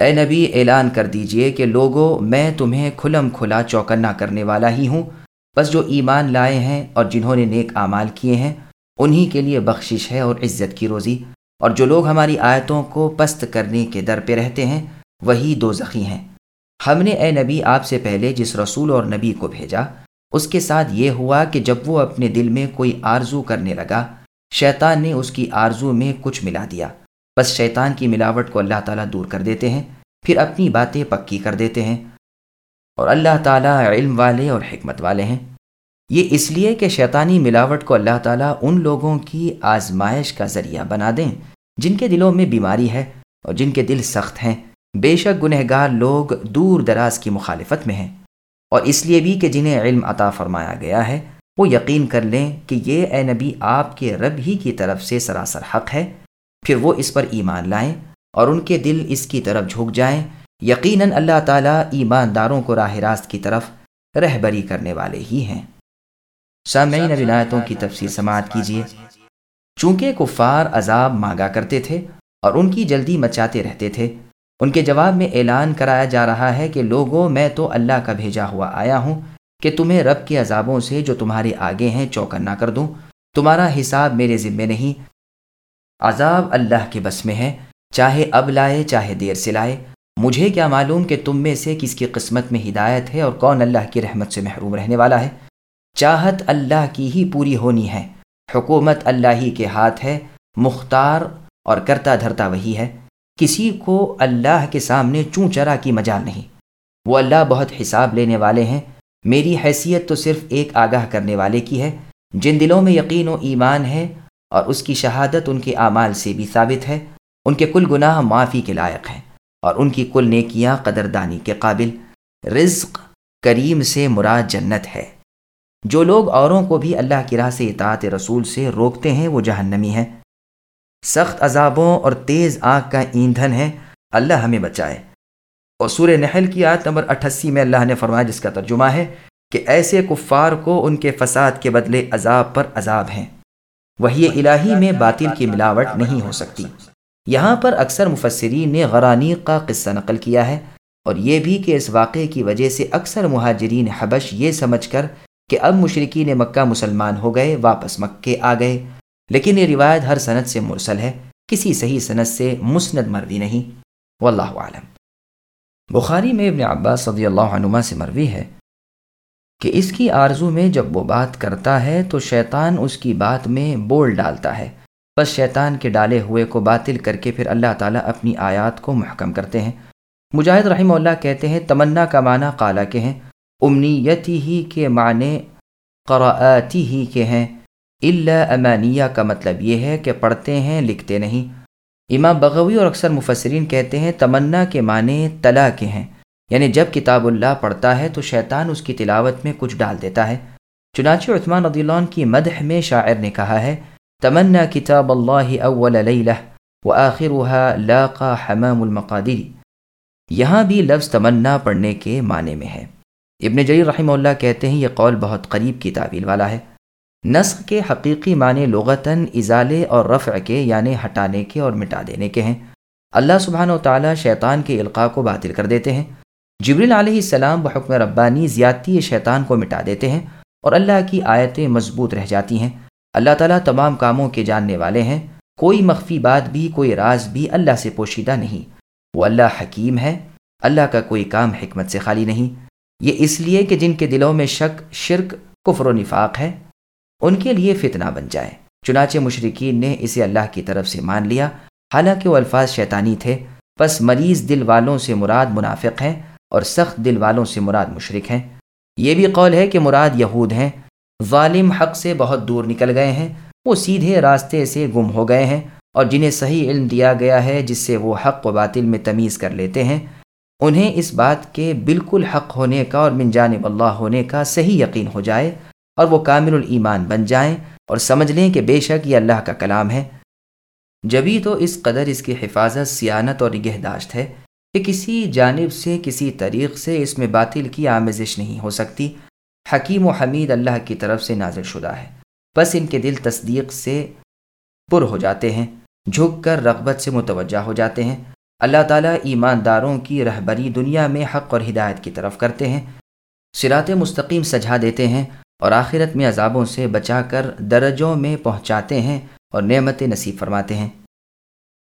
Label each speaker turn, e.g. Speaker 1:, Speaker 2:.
Speaker 1: اے نبی، اعلان کر دیجیے کہ لوگو، میں تمہیں کھلم کھلا چوکنا کرنے والا ہی ہوں۔ بس جو ایمان لائے ہیں اور جنہوں نے نیک اعمال کیے ہیں، انہی کے لیے بخشش ہے اور عزت کی روزی۔ اور جو لوگ ہماری آیتوں کو پست کرنے کے در پہ رہتے ہیں، وہی دو زخی ہیں۔ ہم نے اے نبی آپ سے پہلے جس رسول اور نبی کو بھیجا، اس کے ساتھ یہ ہوا کہ جب وہ اپنے دل میں کوئی آرزو کرنے لگا، شیطان نے اس کی آرزو میں کچھ ملا دیا۔ بس شیطان کی ملاوٹ کو اللہ تعالیٰ دور کر دیتے ہیں، پھر اپنی باتیں پکی کر دیتے ہیں۔ اور اللہ تعالیٰ علم والے اور حکمت والے ہیں۔ یہ اس لیے کہ شیطانی ملاوٹ کو اللہ تعالیٰ ان لوگوں کی آزمائش کا ذریعہ بنا دیں، جن کے دلوں میں بیماری ہے اور جن کے دل سخت ہیں۔ بے شک گنہ گار لوگ دور دراز کی مخالفت میں ہیں۔ اور اس لیے بھی کہ جنہیں علم عطا فرمایا گیا ہے، وہ یقین کر لیں کہ یہ اے نبی آپ کے رب ہی کی طرف سے سراسر حق ہے۔ پھر وہ اس پر ایمان لائیں اور ان کے دل اس کی طرف جھک جائیں، یقیناً اللہ تعالیٰ ایمانداروں کو راہ راست کی طرف رہبری کرنے والے ہی ہیں۔ سامعین عنایتوں کی تفصیل سماعت کیجیے۔ چونکہ کفار عذاب مانگا کرتے تھے اور ان کی جلدی مچاتے رہتے تھے، ان کے جواب میں اعلان کرایا جا رہا ہے کہ لوگوں، میں تو اللہ کا بھیجا ہوا آیا ہوں کہ تمہیں رب کے عذابوں سے جو تمہارے آگے ہیں چوکن نہ کر دوں، تمہارا حساب میرے ذمے نہیں عذاب اللہ کے بس میں ہے، چاہے اب لائے، چاہے دیر سے لائے۔ مجھے کیا معلوم کہ تم میں سے کس کی قسمت میں ہدایت ہے اور کون اللہ کی رحمت سے محروم رہنے والا ہے؟ چاہت اللہ کی ہی پوری ہونی ہے۔ حکومت اللہ ہی کے ہاتھ ہے۔ مختار اور کرتا دھرتا وہی ہے۔ کسی کو اللہ کے سامنے چوں چرا کی مجال نہیں۔ وہ اللہ بہت حساب لینے والے ہیں۔ میری حیثیت تو صرف ایک آگاہ کرنے والے کی ہے۔ جن دلوں میں یقین و ایمان ہے اور اس کی شہادت ان کے اعمال سے بھی ثابت ہے۔ ان کے کل گناہ معافی کے لائق ہیں اور ان کی کل نیکیاں قدردانی کے قابل۔ رزق کریم سے مراد جنت ہے۔ جو لوگ اوروں کو بھی اللہ کی راہ سے اطاعت رسول سے روکتے ہیں، وہ جہنمی ہیں۔ سخت عذابوں اور تیز آگ کا ایندھن ہے۔ اللہ ہمیں بچائے۔ اور سورہ نحل کی آیت نمبر اٹھاسی میں اللہ نے فرمایا، جس کا ترجمہ ہے کہ ایسے کفار کو ان کے فساد کے بدلے عذاب پر عذاب ہیں۔ وہی الہی میں باطل کی ملاوٹ نہیں ہو سکتی۔ یہاں پر اکثر مفسرین نے غرانی کا قصہ نقل کیا ہے اور یہ بھی کہ اس واقعے کی وجہ سے اکثر مہاجرین حبش یہ سمجھ کر کہ اب مشرقین مکہ مسلمان ہو گئے، واپس مکے آ گئے۔ لیکن یہ روایت ہر صنعت سے مرسل ہے، کسی صحیح صنعت سے مسند مروی نہیں۔ واللہ عالم بخاری میں ابن عباس صدی اللہ عنما سے مروی ہے۔ کہ اس کی آرزو میں جب وہ بات کرتا ہے تو شیطان اس کی بات میں بول ڈالتا ہے۔ بس شیطان کے ڈالے ہوئے کو باطل کر کے پھر اللہ تعالیٰ اپنی آیات کو محکم کرتے ہیں۔ مجاہد رحمہ اللہ کہتے ہیں، تمنا کا معنی کالا کے ہیں۔ امنیتی ہی کے معنی قراعاتی ہی کے ہیں۔ اللہ امانیہ کا مطلب یہ ہے کہ پڑھتے ہیں، لکھتے نہیں۔ امام بغوی اور اکثر مفسرین کہتے ہیں، تمنا کے معنی تلا کے ہیں۔ یعنی جب کتاب اللہ پڑھتا ہے تو شیطان اس کی تلاوت میں کچھ ڈال دیتا ہے۔ چنانچہ عثمان رضی اللہ عنہ کی مدح میں شاعر نے کہا ہے، تمنا کتاب اللہ اول لیلہ وآخرها لاقا حمام المقادری یہاں بھی لفظ تمنا پڑھنے کے معنی میں ہے۔ ابن جریر رحمہ اللہ کہتے ہیں، یہ قول بہت قریب کی تعویل والا ہے۔ نسخ کے حقیقی معنی لغتاً ازالے اور رفع کے یعنی ہٹانے کے اور مٹا دینے کے ہیں۔ اللہ سبحانہ و تعالیٰ شیطان کے القاع کو باطل کر دیتے ہیں۔ جبریل علیہ السلام بحکم ربانی زیادتی شیطان کو مٹا دیتے ہیں اور اللہ کی آیتیں مضبوط رہ جاتی ہیں۔ اللہ تعالیٰ تمام کاموں کے جاننے والے ہیں۔ کوئی مخفی بات بھی، کوئی راز بھی اللہ سے پوشیدہ نہیں۔ وہ اللہ حکیم ہے۔ اللہ کا کوئی کام حکمت سے خالی نہیں۔ یہ اس لیے کہ جن کے دلوں میں شک، شرک، کفر و نفاق ہے، ان کے لیے فتنہ بن جائے۔ چنانچہ مشرقین نے اسے اللہ کی طرف سے مان لیا۔ حالانکہ وہ الفاظ شیطانی تھے۔ بس مریض دل والوں سے مراد منافق ہیں اور سخت دل والوں سے مراد مشرق ہیں۔ یہ بھی قول ہے کہ مراد یہود ہیں۔ ظالم حق سے بہت دور نکل گئے ہیں۔ وہ سیدھے راستے سے گم ہو گئے ہیں اور جنہیں صحیح علم دیا گیا ہے، جس سے وہ حق و باطل میں تمیز کر لیتے ہیں۔ انہیں اس بات کے بالکل حق ہونے کا اور من جانب اللہ ہونے کا صحیح یقین ہو جائے اور وہ کامل الایمان بن جائیں اور سمجھ لیں کہ بے شک یہ اللہ کا کلام ہے۔ جبھی تو اس قدر اس کی حفاظت، سیانت اور نگہداشت ہے۔ کہ کسی جانب سے، کسی طریق سے اس میں باطل کی آمیزش نہیں ہو سکتی۔ حکیم و حمید اللہ کی طرف سے نازل شدہ ہے۔ بس ان کے دل تصدیق سے پر ہو جاتے ہیں، جھک کر رغبت سے متوجہ ہو جاتے ہیں۔ اللہ تعالیٰ ایمانداروں کی رہبری دنیا میں حق اور ہدایت کی طرف کرتے ہیں۔ سرات مستقیم سجھا دیتے ہیں اور آخرت میں عذابوں سے بچا کر درجوں میں پہنچاتے ہیں اور نعمت نصیب فرماتے ہیں۔